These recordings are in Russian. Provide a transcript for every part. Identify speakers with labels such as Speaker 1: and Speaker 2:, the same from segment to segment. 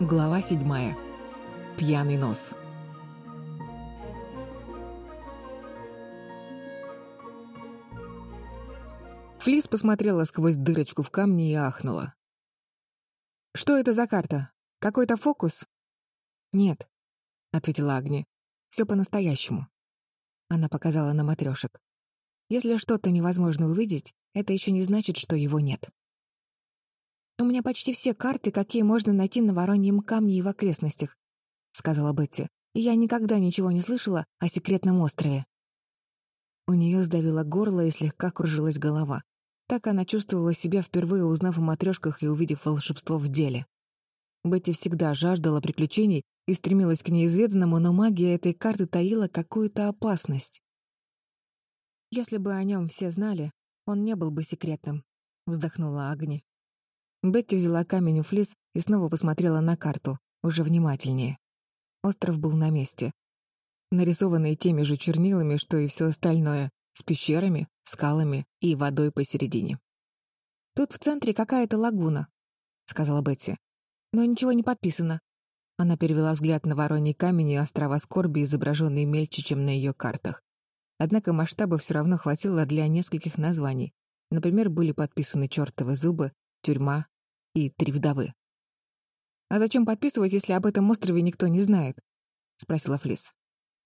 Speaker 1: Глава седьмая. Пьяный нос. Флис посмотрела сквозь дырочку в камне и ахнула. «Что это за карта? Какой-то фокус?» «Нет», — ответила Агни. «Все по-настоящему». Она показала на матрешек. «Если что-то невозможно увидеть, это еще не значит, что его нет». «У меня почти все карты, какие можно найти на Вороньем камне и в окрестностях», — сказала Бетти. «И я никогда ничего не слышала о секретном острове». У нее сдавило горло и слегка кружилась голова. Так она чувствовала себя, впервые узнав о матрешках и увидев волшебство в деле. Бетти всегда жаждала приключений и стремилась к неизведанному, но магия этой карты таила какую-то опасность. «Если бы о нем все знали, он не был бы секретным», — вздохнула Агни. Бетти взяла камень у флис и снова посмотрела на карту, уже внимательнее. Остров был на месте. Нарисованный теми же чернилами, что и все остальное, с пещерами, скалами и водой посередине. «Тут в центре какая-то лагуна», — сказала Бетти. «Но ничего не подписано». Она перевела взгляд на Вороний камень и острова Скорби, изображенные мельче, чем на ее картах. Однако масштаба все равно хватило для нескольких названий. Например, были подписаны «Чёртовы зубы», «Тюрьма», и три вдовы. «А зачем подписывать, если об этом острове никто не знает?» — спросила Флис.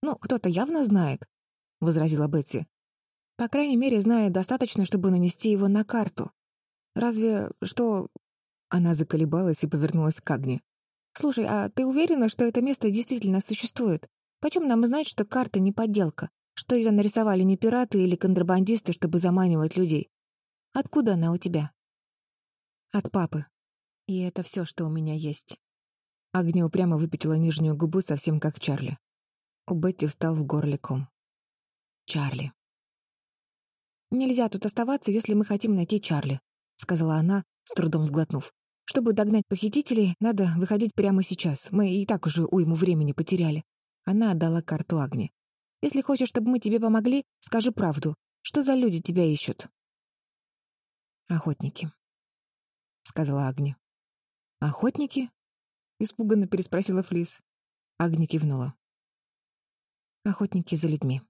Speaker 1: «Ну, кто-то явно знает», — возразила Бетти. «По крайней мере, знает достаточно, чтобы нанести его на карту. Разве что...» Она заколебалась и повернулась к Агне. «Слушай, а ты уверена, что это место действительно существует? Почем нам знать, что карта не подделка, что ее нарисовали не пираты или контрабандисты, чтобы заманивать людей? Откуда она у тебя?» «От папы», и это все, что у меня есть. Агния упрямо выпятила нижнюю губу, совсем как Чарли. У Бетти встал в горле ком. Чарли. «Нельзя тут оставаться, если мы хотим найти Чарли», — сказала она, с трудом сглотнув. «Чтобы догнать похитителей, надо выходить прямо сейчас. Мы и так уже уйму времени потеряли». Она отдала карту Агни. «Если хочешь, чтобы мы тебе помогли, скажи правду. Что за люди тебя ищут?» «Охотники», — сказала Агни. «Охотники?» — испуганно переспросила Флис. Агни кивнула. «Охотники за людьми.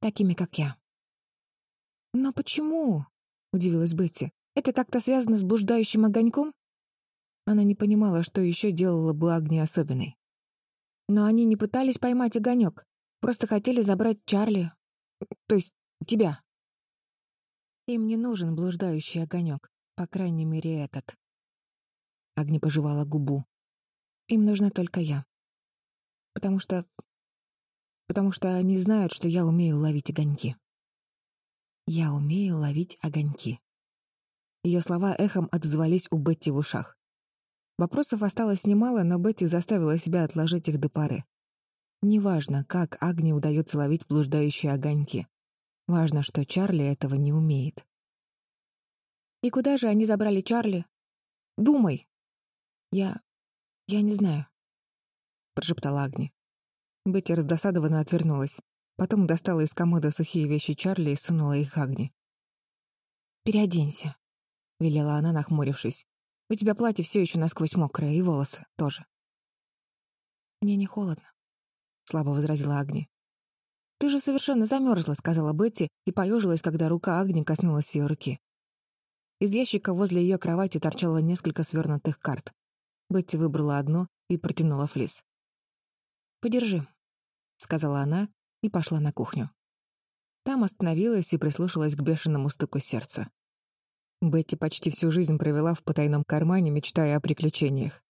Speaker 1: Такими, как я». «Но почему?» — удивилась Бетти. «Это как-то связано с блуждающим огоньком?» Она не понимала, что еще делала бы Агни особенной. «Но они не пытались поймать огонек, просто хотели забрать Чарли, то есть тебя». «Им не нужен блуждающий огонек, по крайней мере, этот», Агни пожевала губу. Им нужна только я. Потому что... Потому что они знают, что я умею ловить огоньки. Я умею ловить огоньки. Ее слова эхом отозвались у Бетти в ушах. Вопросов осталось немало, но Бетти заставила себя отложить их до поры. Неважно, как Агни удается ловить блуждающие огоньки. Важно, что Чарли этого не умеет. «И куда же они забрали Чарли? Думай!» «Я... я не знаю», — прошептала Агни. Бетти раздосадованно отвернулась. Потом достала из комода сухие вещи Чарли и сунула их Агни. «Переоденься», — велела она, нахмурившись. «У тебя платье все еще насквозь мокрое, и волосы тоже». «Мне не холодно», — слабо возразила Агни. «Ты же совершенно замерзла», — сказала Бетти и поежилась, когда рука Агни коснулась ее руки. Из ящика возле ее кровати торчало несколько свернутых карт. Бетти выбрала одну и протянула флис. «Подержи», — сказала она и пошла на кухню. Там остановилась и прислушалась к бешеному стуку сердца. Бетти почти всю жизнь провела в потайном кармане, мечтая о приключениях.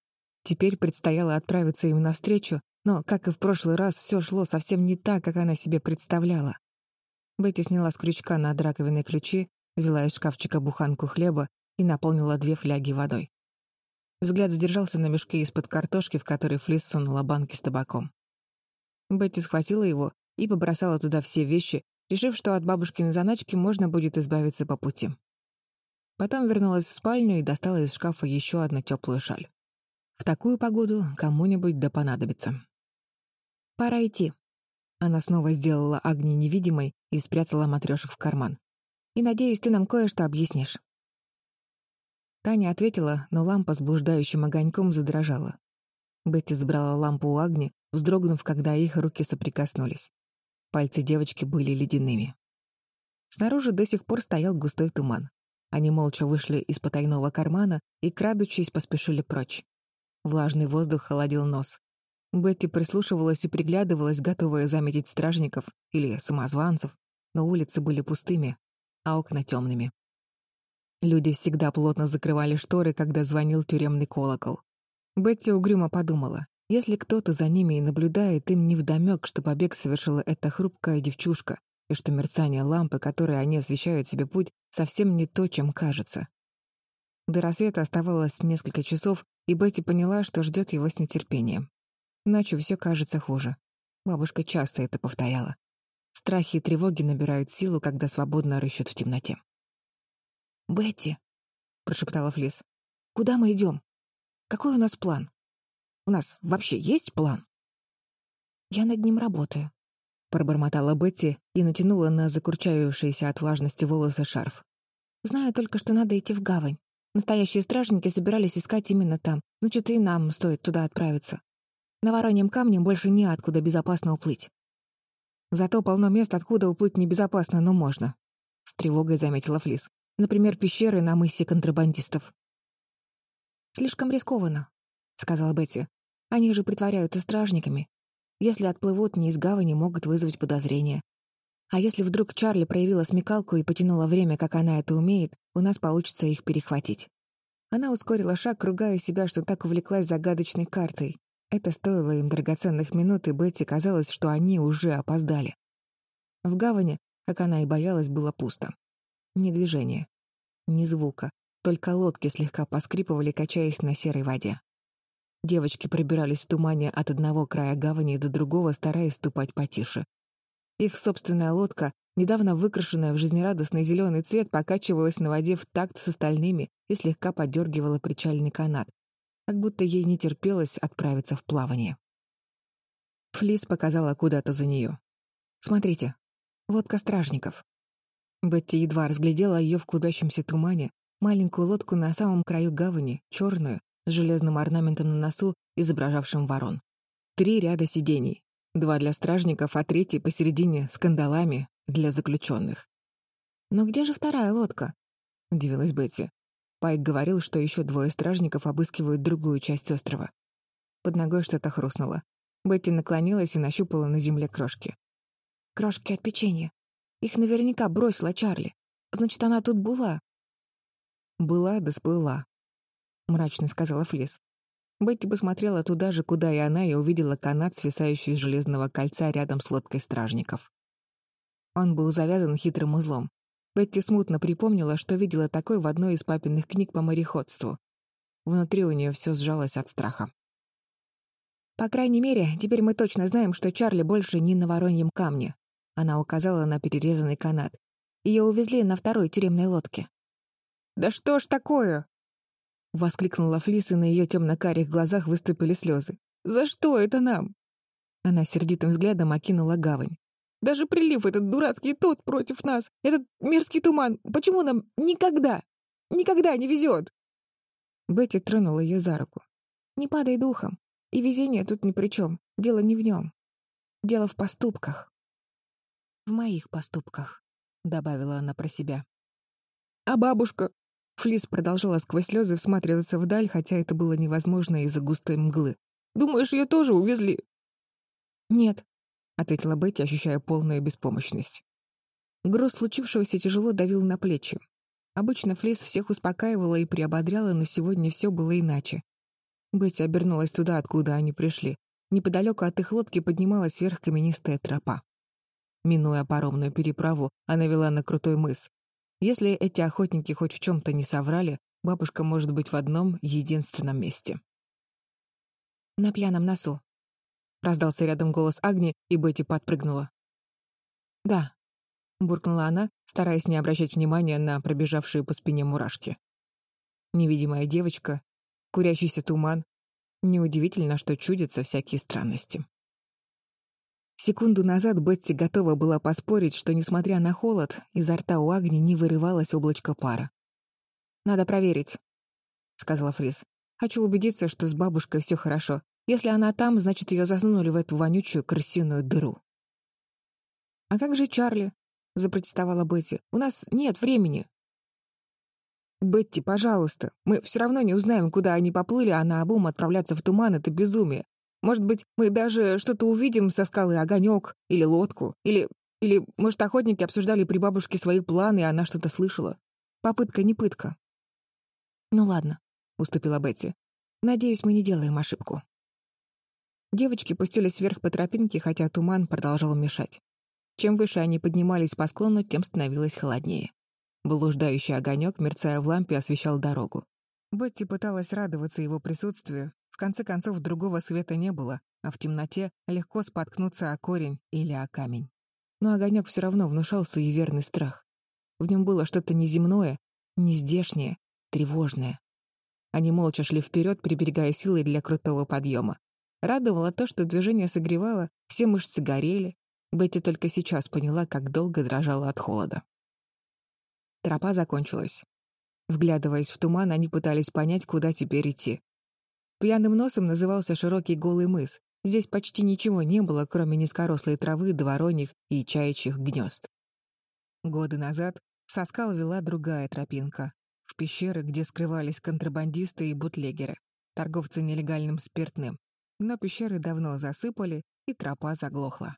Speaker 1: Теперь предстояло отправиться им навстречу, но, как и в прошлый раз, все шло совсем не так, как она себе представляла. Бетти сняла с крючка над раковиной ключи, взяла из шкафчика буханку хлеба и наполнила две фляги водой. Взгляд задержался на мешке из-под картошки, в который Флис сунула банки с табаком. Бетти схватила его и побросала туда все вещи, решив, что от бабушкиной заначки можно будет избавиться по пути. Потом вернулась в спальню и достала из шкафа еще одну теплую шаль. В такую погоду кому-нибудь да понадобится. «Пора идти». Она снова сделала Агни невидимой и спрятала матрешек в карман. «И надеюсь, ты нам кое-что объяснишь». Таня ответила, но лампа с блуждающим огоньком задрожала. Бетти забрала лампу у Агни, вздрогнув, когда их руки соприкоснулись. Пальцы девочки были ледяными. Снаружи до сих пор стоял густой туман. Они молча вышли из потайного кармана и, крадучись, поспешили прочь. Влажный воздух холодил нос. Бетти прислушивалась и приглядывалась, готовая заметить стражников или самозванцев, но улицы были пустыми, а окна темными. Люди всегда плотно закрывали шторы, когда звонил тюремный колокол. Бетти угрюмо подумала, если кто-то за ними и наблюдает, им невдомёк, что побег совершила эта хрупкая девчушка, и что мерцание лампы, которой они освещают себе путь, совсем не то, чем кажется. До рассвета оставалось несколько часов, и Бетти поняла, что ждет его с нетерпением. Ночью все кажется хуже. Бабушка часто это повторяла. Страхи и тревоги набирают силу, когда свободно рыщут в темноте. «Бетти», — прошептала Флис, — «куда мы идем? Какой у нас план? У нас вообще есть план?» «Я над ним работаю», — пробормотала Бетти и натянула на закурчавившиеся от влажности волосы шарф. «Знаю только, что надо идти в гавань. Настоящие стражники собирались искать именно там, значит, и нам стоит туда отправиться. На Вороньем камне больше неоткуда безопасно уплыть. Зато полно мест, откуда уплыть небезопасно, но можно», — с тревогой заметила Флис. Например, пещеры на мысе контрабандистов. «Слишком рискованно», — сказала Бетти. «Они же притворяются стражниками. Если отплывут, не из гавани могут вызвать подозрения. А если вдруг Чарли проявила смекалку и потянула время, как она это умеет, у нас получится их перехватить». Она ускорила шаг, ругая себя, что так увлеклась загадочной картой. Это стоило им драгоценных минут, и Бетти казалось, что они уже опоздали. В гавани, как она и боялась, было пусто. Ни движения, ни звука, только лодки слегка поскрипывали, качаясь на серой воде. Девочки пробирались в тумане от одного края гавани до другого, стараясь ступать потише. Их собственная лодка, недавно выкрашенная в жизнерадостный зеленый цвет, покачивалась на воде в такт с остальными и слегка подергивала причальный канат, как будто ей не терпелось отправиться в плавание. Флис показала куда-то за нее. «Смотрите, лодка стражников. Бетти едва разглядела ее в клубящемся тумане, маленькую лодку на самом краю гавани, черную, с железным орнаментом на носу, изображавшим ворон. Три ряда сидений. Два для стражников, а третий посередине с кандалами для заключенных. «Но где же вторая лодка?» — удивилась Бетти. Пайк говорил, что еще двое стражников обыскивают другую часть острова. Под ногой что-то хрустнуло. Бетти наклонилась и нащупала на земле крошки. «Крошки от печенья», их наверняка бросила Чарли. Значит, она тут была. Была да сплыла, — мрачно сказала Флис. Бетти посмотрела туда же, куда и она, и увидела канат, свисающий из железного кольца рядом с лодкой стражников. Он был завязан хитрым узлом. Бетти смутно припомнила, что видела такой в одной из папиных книг по мореходству. Внутри у нее все сжалось от страха. «По крайней мере, теперь мы точно знаем, что Чарли больше не на Вороньем камне», она указала на перерезанный канат. Ее увезли на второй тюремной лодке. «Да что ж такое?» Воскликнула Флис, и на ее темно-карих глазах выступили слезы. «За что это нам?» Она сердитым взглядом окинула гавань. «Даже прилив этот дурацкий тот против нас, этот мерзкий туман, почему нам никогда, никогда не везет?» Бетти тронула ее за руку. «Не падай духом, и везение тут ни при чем, дело не в нем. Дело в поступках» в моих поступках», — добавила она про себя. «А бабушка?» Флис продолжала сквозь слезы всматриваться вдаль, хотя это было невозможно из-за густой мглы. «Думаешь, ее тоже увезли?» «Нет», — ответила Бетти, ощущая полную беспомощность. Груз случившегося тяжело давил на плечи. Обычно Флис всех успокаивала и приободряла, но сегодня все было иначе. Бетти обернулась туда, откуда они пришли. Неподалеку от их лодки поднималась вверх каменистая тропа. Минуя паромную переправу, она вела на крутой мыс. Если эти охотники хоть в чем-то не соврали, бабушка может быть в одном единственном месте. «На пьяном носу», — раздался рядом голос Агни, и Бетти подпрыгнула. «Да», — буркнула она, стараясь не обращать внимания на пробежавшие по спине мурашки. Невидимая девочка, курящийся туман. Неудивительно, что чудятся всякие странности. Секунду назад Бетти готова была поспорить, что, несмотря на холод, изо рта у Агни не вырывалось облачко пара. «Надо проверить», — сказала Фрис. «Хочу убедиться, что с бабушкой все хорошо. Если она там, значит, ее засунули в эту вонючую крысиную дыру. «А как же Чарли?» — запротестовала Бетти. «У нас нет времени». «Бетти, пожалуйста, мы все равно не узнаем, куда они поплыли, а на обум отправляться в туман — это безумие. Может быть, мы даже что-то увидим со скалы огонек или лодку, или... Или, может, охотники обсуждали при бабушке свои планы, и она что-то слышала. Попытка не пытка. «Ну ладно», — уступила Бетти. «Надеюсь, мы не делаем ошибку». Девочки пустились вверх по тропинке, хотя туман продолжал мешать. Чем выше они поднимались по склону, тем становилось холоднее. Блуждающий огонек, мерцая в лампе, освещал дорогу. Бетти пыталась радоваться его присутствию. В конце концов, другого света не было, а в темноте легко споткнуться о корень или о камень. Но огонек все равно внушал суеверный страх. В нем было что-то неземное, нездешнее, тревожное. Они молча шли вперед, приберегая силы для крутого подъема. Радовало то, что движение согревало, все мышцы горели. Бетти только сейчас поняла, как долго дрожала от холода. Тропа закончилась. Вглядываясь в туман, они пытались понять, куда теперь идти. Пьяным носом назывался широкий голый мыс. Здесь почти ничего не было, кроме низкорослой травы, двороньих и чаячьих гнезд. Годы назад со скал вела другая тропинка. В пещеры, где скрывались контрабандисты и бутлегеры, торговцы нелегальным спиртным. Но пещеры давно засыпали, и тропа заглохла.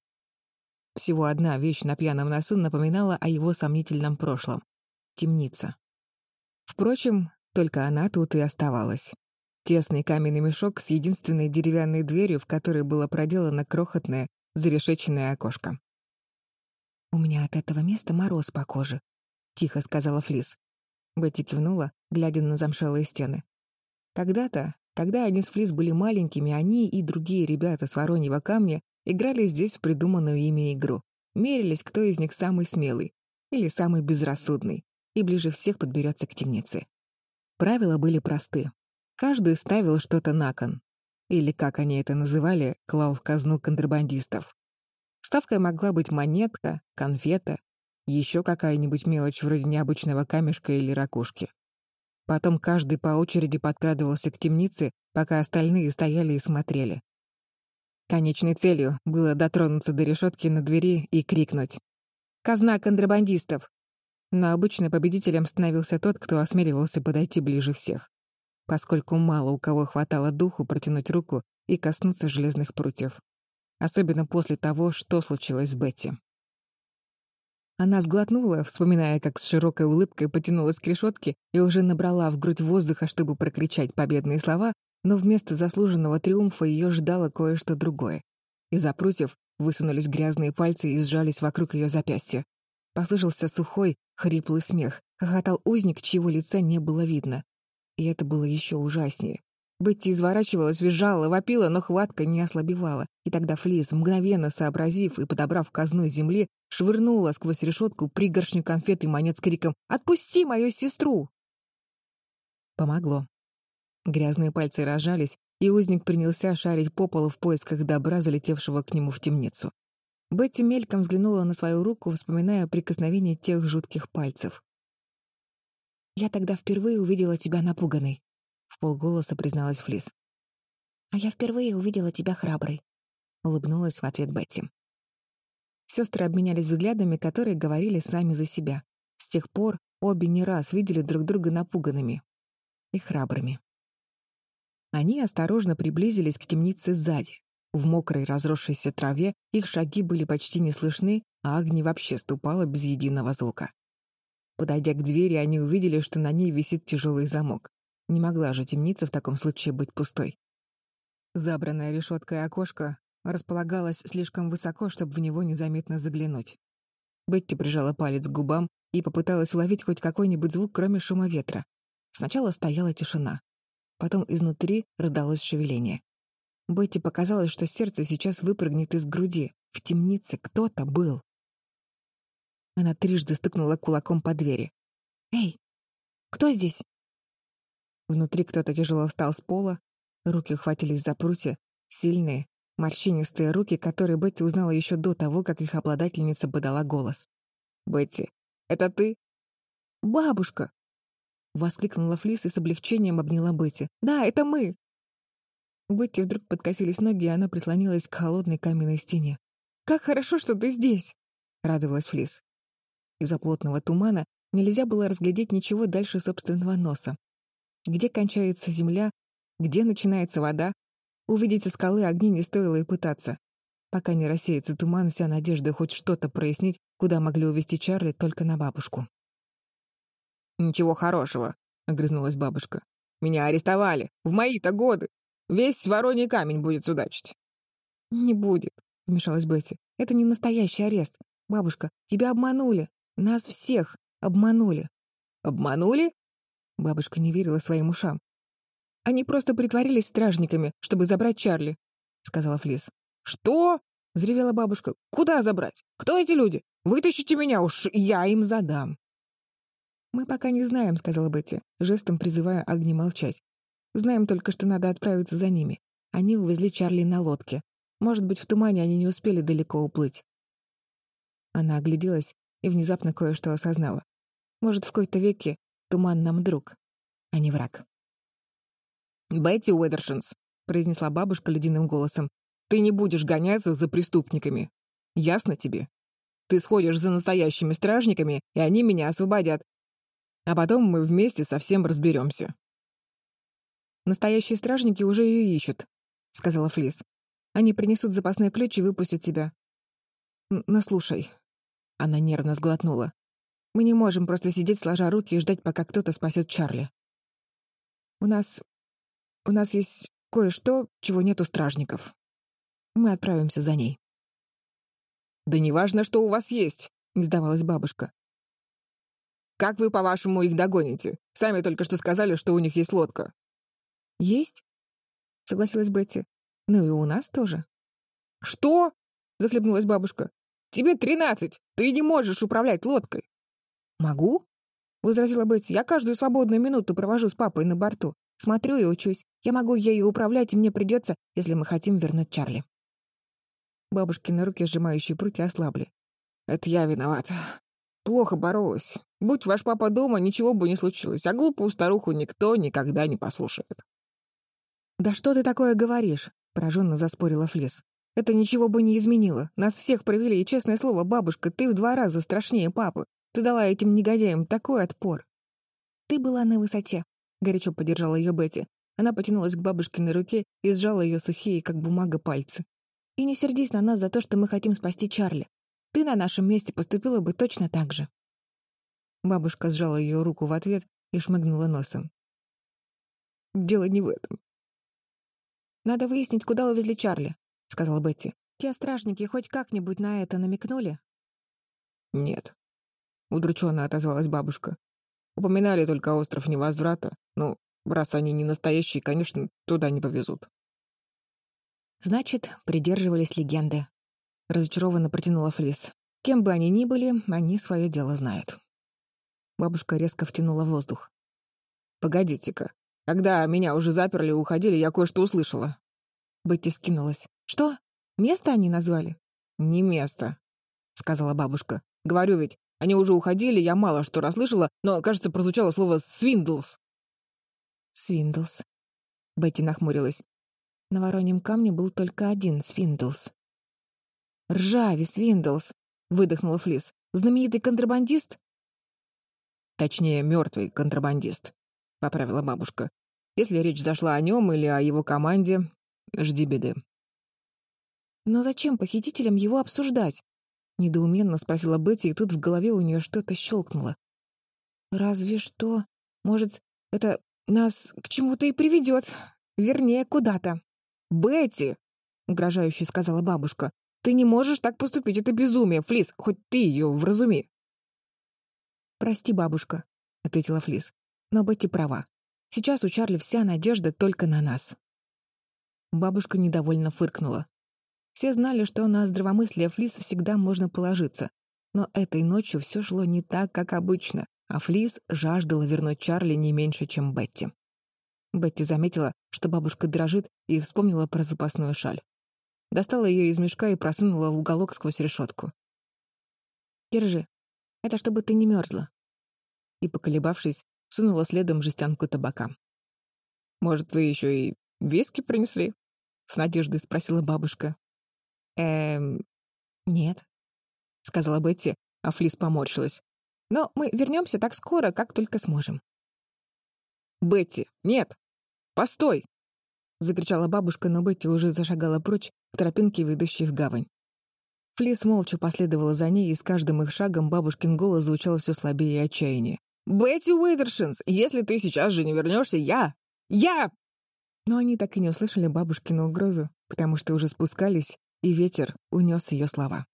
Speaker 1: Всего одна вещь на пьяном носу напоминала о его сомнительном прошлом — темница. Впрочем, только она тут и оставалась. Тесный каменный мешок с единственной деревянной дверью, в которой было проделано крохотное, зарешеченное окошко. «У меня от этого места мороз по коже», — тихо сказала Флис. Бетти кивнула, глядя на замшелые стены. Когда-то, когда они с Флис были маленькими, они и другие ребята с Вороньего камня играли здесь в придуманную ими игру. Мерились, кто из них самый смелый или самый безрассудный, и ближе всех подберется к темнице. Правила были просты. Каждый ставил что-то на кон. Или, как они это называли, клал в казну контрабандистов. Ставкой могла быть монетка, конфета, еще какая-нибудь мелочь вроде необычного камешка или ракушки. Потом каждый по очереди подкрадывался к темнице, пока остальные стояли и смотрели. Конечной целью было дотронуться до решетки на двери и крикнуть «Казна контрабандистов!». Но обычно победителем становился тот, кто осмеливался подойти ближе всех, поскольку мало у кого хватало духу протянуть руку и коснуться железных прутьев. Особенно после того, что случилось с Бетти. Она сглотнула, вспоминая, как с широкой улыбкой потянулась к решетке и уже набрала в грудь воздуха, чтобы прокричать победные слова, но вместо заслуженного триумфа ее ждало кое-что другое. Из-за прутьев высунулись грязные пальцы и сжались вокруг ее запястья. Послышался сухой, хриплый смех. Хохотал узник, чьего лица не было видно. И это было еще ужаснее. Бетти изворачивалась, визжала, вопила, но хватка не ослабевала. И тогда Флис, мгновенно сообразив и подобрав казну земли, швырнула сквозь решетку пригоршню конфет и монет с криком «Отпусти мою сестру!» Помогло. Грязные пальцы разжались, и узник принялся шарить по полу в поисках добра, залетевшего к нему в темницу. Бетти мельком взглянула на свою руку, вспоминая прикосновение тех жутких пальцев. «Я тогда впервые увидела тебя напуганной», в полголоса призналась Флис. «А я впервые увидела тебя храброй», — улыбнулась в ответ Бетти. Сестры обменялись взглядами, которые говорили сами за себя. С тех пор обе не раз видели друг друга напуганными и храбрыми. Они осторожно приблизились к темнице сзади. В мокрой разросшейся траве их шаги были почти не слышны, а Агни вообще ступала без единого звука. Подойдя к двери, они увидели, что на ней висит тяжелый замок. Не могла же темница в таком случае быть пустой. Забранное решеткой окошко располагалось слишком высоко, чтобы в него незаметно заглянуть. Бетти прижала палец к губам и попыталась уловить хоть какой-нибудь звук, кроме шума ветра. Сначала стояла тишина. Потом изнутри раздалось шевеление. Бетти показалось, что сердце сейчас выпрыгнет из груди. В темнице кто-то был. Она трижды стукнула кулаком по двери. «Эй, кто здесь?» Внутри кто-то тяжело встал с пола, руки хватились за прутья, сильные, морщинистые руки, которые Бетти узнала еще до того, как их обладательница подала голос. «Бетти, это ты?» «Бабушка!» — воскликнула Флис и с облегчением обняла Бетти. «Да, это мы!» Бетти вдруг подкосились ноги, и она прислонилась к холодной каменной стене. «Как хорошо, что ты здесь!» — радовалась Флис. Из-за плотного тумана нельзя было разглядеть ничего дальше собственного носа. Где кончается земля, где начинается вода, увидеть со скалы огни не стоило и пытаться. Пока не рассеется туман, вся надежда хоть что-то прояснить, куда могли увезти Чарли, только на бабушку.
Speaker 2: «Ничего хорошего», — огрызнулась бабушка. «Меня арестовали. В мои-то годы. Весь вороний камень будет судачить».
Speaker 1: «Не будет», — вмешалась Бетти. «Это не настоящий арест. Бабушка, тебя обманули. Нас всех обманули».
Speaker 2: «Обманули?»
Speaker 1: Бабушка не верила своим ушам. «Они просто притворились стражниками, чтобы забрать Чарли», — сказала Флис.
Speaker 2: «Что?» — взревела бабушка. «Куда забрать? Кто эти люди? Вытащите меня, уж я им задам».
Speaker 1: «Мы пока не знаем», — сказала Бетти, жестом призывая Агни молчать. «Знаем только, что надо отправиться за ними. Они увезли Чарли на лодке. Может быть, в тумане они не успели далеко уплыть». Она огляделась и внезапно кое-что осознала. Может, в какой-то веке туман нам друг, а не враг.
Speaker 2: «Бетти Уэдершинс», — произнесла бабушка ледяным голосом, — «ты не будешь гоняться за преступниками. Ясно тебе? Ты сходишь за настоящими стражниками, и они меня освободят, а потом мы вместе совсем разберемся.
Speaker 1: «Настоящие стражники уже ее ищут», — сказала Флис. «Они принесут запасной ключ и выпустят тебя». «Но слушай», — она нервно сглотнула. «Мы не можем просто сидеть, сложа руки, и ждать, пока кто-то спасет Чарли. У нас... у нас есть кое-что, чего нет у стражников. Мы отправимся за ней».
Speaker 2: «Да неважно, что у вас есть», — не сдавалась бабушка. Как вы, по-вашему, их догоните? Сами только что сказали, что у них есть лодка».
Speaker 1: «Есть?» — согласилась Бетти. «Ну и у нас тоже».
Speaker 2: «Что?» — захлебнулась бабушка. «Тебе тринадцать! Ты не можешь управлять лодкой!»
Speaker 1: «Могу?» — возразила Бетти. «Я каждую свободную минуту провожу с папой на борту. Смотрю и учусь. Я могу ею управлять, и мне придется, если мы хотим вернуть Чарли». Бабушкины руки, сжимающие прутья, ослабли.
Speaker 2: «Это я виновата. Плохо боролась. Будь ваш папа дома, ничего бы не случилось, а глупую старуху никто никогда не послушает.
Speaker 1: «Да что ты такое говоришь?» — пораженно заспорила Флис. «Это ничего бы не изменило. Нас всех провели, и, честное слово, бабушка, ты в два раза страшнее папы. Ты дала этим негодяям такой отпор». «Ты была на высоте», — горячо поддержала ее Бетти. Она потянулась к бабушкиной руке и сжала ее сухие, как бумага, пальцы. «И не сердись на нас за то, что мы хотим спасти Чарли. Ты на нашем месте поступила бы точно так же». Бабушка сжала ее руку в ответ и шмыгнула носом.
Speaker 2: «Дело не в этом».
Speaker 1: «Надо выяснить, куда увезли Чарли», — сказала Бетти. «Те стражники хоть как-нибудь на это намекнули?»
Speaker 2: «Нет», — удрученно отозвалась бабушка. «Упоминали только остров невозврата. Ну, раз они не настоящие, конечно, туда не повезут».
Speaker 1: «Значит, придерживались легенды», — разочарованно протянула Флис. «Кем бы они ни были, они свое дело знают». Бабушка резко втянула воздух.
Speaker 2: «Погодите-ка. Когда меня уже заперли и уходили, я кое-что услышала».
Speaker 1: Бетти вскинулась. «Что? Место они назвали?»
Speaker 2: «Не место», — сказала бабушка. «Говорю ведь, они уже уходили, я мало что расслышала, но, кажется, прозвучало слово «свиндлс».
Speaker 1: «Свиндлс». Бетти нахмурилась. На Вороньем камне был только один Свиндлс. «Ржавый Свиндлс!» — выдохнула Флис. «Знаменитый контрабандист?»
Speaker 2: «Точнее, мертвый контрабандист», — поправила бабушка. «Если речь зашла о нем или о его команде, жди беды».
Speaker 1: «Но зачем похитителям его обсуждать?» — недоуменно спросила Бетти, и тут в голове у нее что-то щелкнуло. «Разве что... Может, это нас к чему-то и приведет. Вернее, куда-то».
Speaker 2: «Бетти!» — угрожающе сказала бабушка. Ты не можешь так поступить, это безумие, Флис, хоть ты ее вразуми.
Speaker 1: «Прости, бабушка», — ответила Флис. «Но Бетти права. Сейчас у Чарли вся надежда только на нас». Бабушка недовольно фыркнула. Все знали, что на здравомыслие Флис всегда можно положиться. Но этой ночью все шло не так, как обычно, а Флис жаждала вернуть Чарли не меньше, чем Бетти. Бетти заметила, что бабушка дрожит, и вспомнила про запасную шаль достала ее из мешка и просунула в уголок сквозь решетку. «Держи. Это чтобы ты не мерзла». И, поколебавшись, сунула следом жестянку табака.
Speaker 2: «Может, вы еще и Виски принесли?» — с надеждой спросила бабушка.
Speaker 1: «Эм, нет», — сказала Бетти, а Флис поморщилась. «Но мы вернемся так скоро, как только сможем».
Speaker 2: «Бетти, нет! Постой!»
Speaker 1: — закричала бабушка, но Бетти уже зашагала прочь к тропинке, ведущей в гавань. Флис молча последовала за ней, и с каждым их шагом бабушкин голос звучал все слабее и отчаяннее.
Speaker 2: «Бетти Уитершинс, если ты сейчас же не вернешься, я... Я...»
Speaker 1: Но они так и не услышали бабушкину угрозу, потому что уже спускались, и ветер унес ее слова.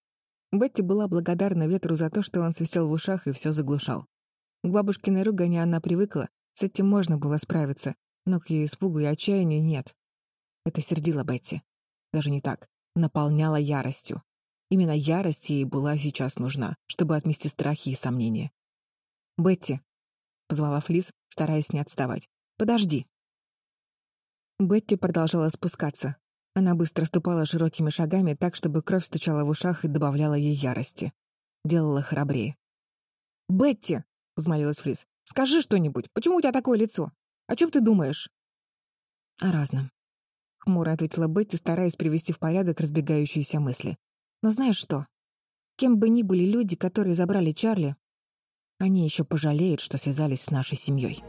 Speaker 1: Бетти была благодарна ветру за то, что он свистел в ушах и все заглушал. К бабушкиной ругани она привыкла, с этим можно было справиться, но к ее испугу и отчаянию нет. Это сердило Бетти. Даже не так. Наполняло яростью. Именно ярость ей была сейчас нужна, чтобы отмести страхи и сомнения. «Бетти», — позвала Флис, стараясь не отставать, — «подожди». Бетти продолжала спускаться. Она быстро ступала широкими шагами так, чтобы кровь стучала в ушах и добавляла ей ярости. Делала храбрее.
Speaker 2: «Бетти!» — взмолилась Флис. «Скажи что-нибудь. Почему у тебя такое лицо? О чем ты думаешь?»
Speaker 1: «О разном», — хмуро ответила Бетти, стараясь привести в порядок разбегающиеся мысли. «Но знаешь что? Кем бы ни были люди, которые забрали Чарли, они еще пожалеют, что связались с нашей семьей».